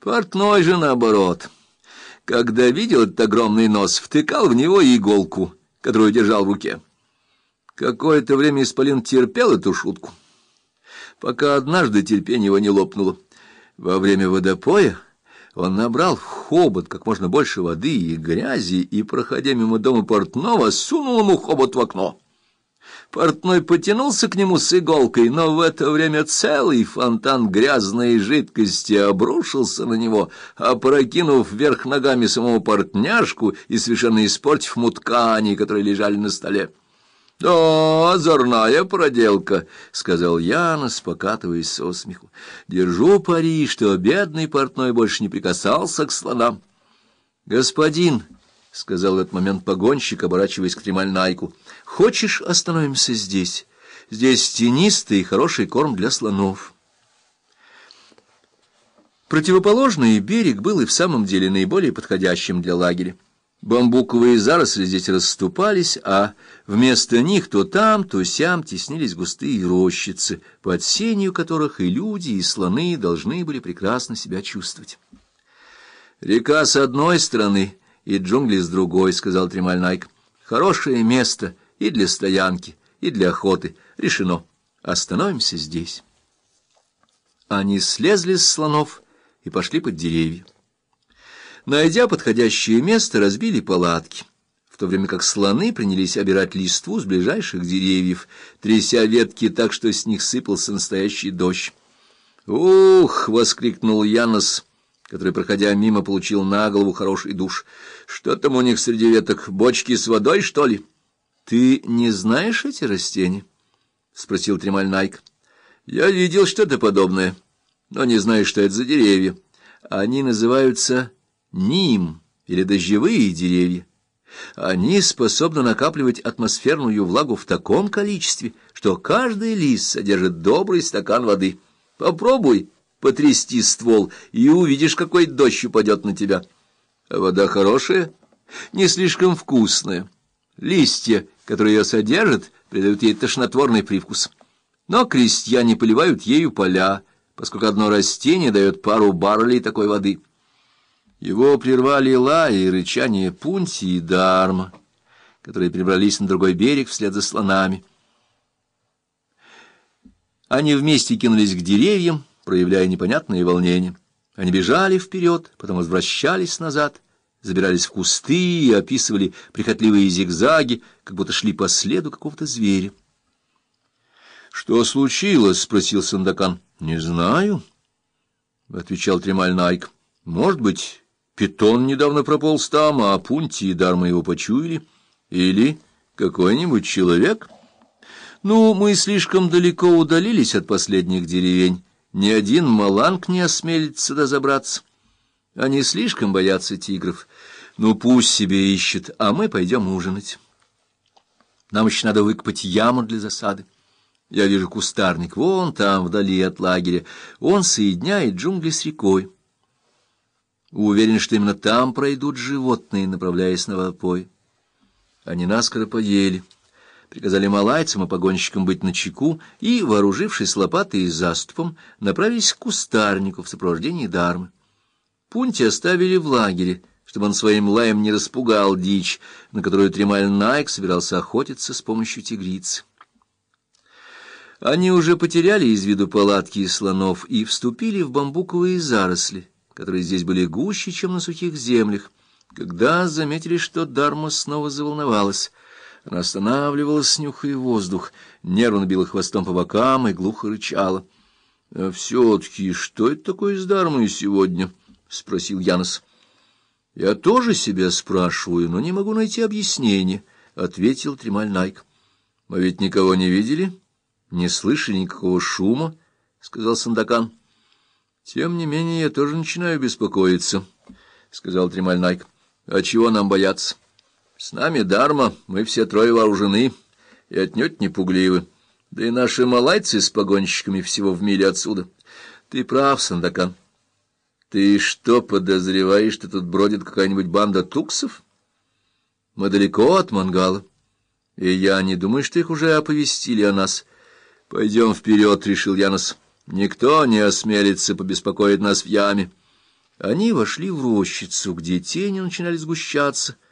Портной же наоборот. Когда видел этот огромный нос, втыкал в него иголку, которую держал в руке. Какое-то время Исполин терпел эту шутку, пока однажды терпение его не лопнуло. Во время водопоя он набрал в хобот как можно больше воды и грязи и, проходя мимо дома портного, сунул ему хобот в окно. Портной потянулся к нему с иголкой, но в это время целый фонтан грязной жидкости обрушился на него, опрокинув вверх ногами самого портняшку и совершенно испортив му ткани, которые лежали на столе. — Да, озорная проделка, — сказал Янос, покатываясь со смеху. — Держу пари, что бедный портной больше не прикасался к слонам. — Господин, — сказал в этот момент погонщик, оборачиваясь к Тремальнайку, — Хочешь, остановимся здесь? Здесь тенистый и хороший корм для слонов. Противоположный берег был и в самом деле наиболее подходящим для лагеря. Бамбуковые заросли здесь расступались, а вместо них то там, то сям теснились густые рощицы, под сенью которых и люди, и слоны должны были прекрасно себя чувствовать. «Река с одной стороны и джунгли с другой», — сказал Тремаль Найк. «Хорошее место, и для стоянки, и для охоты. Решено. Остановимся здесь. Они слезли с слонов и пошли под деревья. Найдя подходящее место, разбили палатки, в то время как слоны принялись обирать листву с ближайших деревьев, тряся ветки так, что с них сыпался настоящий дождь. «Ух!» — воскликнул Янос, который, проходя мимо, получил на голову хороший душ. «Что там у них среди веток? Бочки с водой, что ли?» Ты не знаешь эти растения? — спросил Тремаль Найк. — Я видел что-то подобное, но не знаю, что это за деревья. Они называются ним или дождевые деревья. Они способны накапливать атмосферную влагу в таком количестве, что каждый лист содержит добрый стакан воды. Попробуй потрясти ствол, и увидишь, какой дождь упадет на тебя. А вода хорошая, не слишком вкусная. Листья, которые ее содержат, придают ей тошнотворный привкус. Но крестьяне поливают ею поля, поскольку одно растение дает пару баррелей такой воды. Его прервали лай и рычание Пунти и Дарма, которые перебрались на другой берег вслед за слонами. Они вместе кинулись к деревьям, проявляя непонятные волнения. Они бежали вперед, потом возвращались назад — забирались в кусты и описывали прихотливые зигзаги, как будто шли по следу какого-то зверя. — Что случилось? — спросил Сандакан. — Не знаю, — отвечал Тремаль Найк. — Может быть, питон недавно прополз там, а Пунти и Дарма его почуяли? Или какой-нибудь человек? Ну, мы слишком далеко удалились от последних деревень. Ни один маланг не осмелится сюда забраться. Они слишком боятся тигров. Ну, пусть себе ищет, а мы пойдем ужинать. Нам еще надо выкопать яму для засады. Я вижу кустарник вон там, вдали от лагеря. Он соединяет джунгли с рекой. Уверен, что именно там пройдут животные, направляясь на водопой. Они наскоро поели, приказали малайцам и погонщикам быть начеку и, вооружившись лопатой и заступом, направились к кустарнику в сопровождении Дармы. Пунти оставили в лагере, чтобы он своим лаем не распугал дичь, на которую Тремаль Найк собирался охотиться с помощью тигрицы. Они уже потеряли из виду палатки и слонов и вступили в бамбуковые заросли, которые здесь были гуще, чем на сухих землях, когда заметили, что Дарма снова заволновалась. Она останавливалась, нюхая воздух, нервно била хвостом по бокам и глухо рычала. — А все-таки что это такое с Дармой сегодня? —— спросил Янос. — Я тоже себя спрашиваю, но не могу найти объяснение, — ответил Тремаль Найк. — Мы ведь никого не видели, не слышали никакого шума, — сказал Сандакан. — Тем не менее, я тоже начинаю беспокоиться, — сказал Тремаль Найк. — А чего нам бояться? С нами дарма, мы все трое вооружены и отнюдь не пугливы. Да и наши малайцы с погонщиками всего в миле отсюда. Ты прав, Сандакан. Ты что, подозреваешь, что тут бродит какая-нибудь банда туксов? Мы далеко от мангала, и я не думаю, что их уже оповестили о нас. Пойдем вперед, — решил Янос. Никто не осмелится побеспокоить нас в яме. Они вошли в рощицу, где тени начинали сгущаться —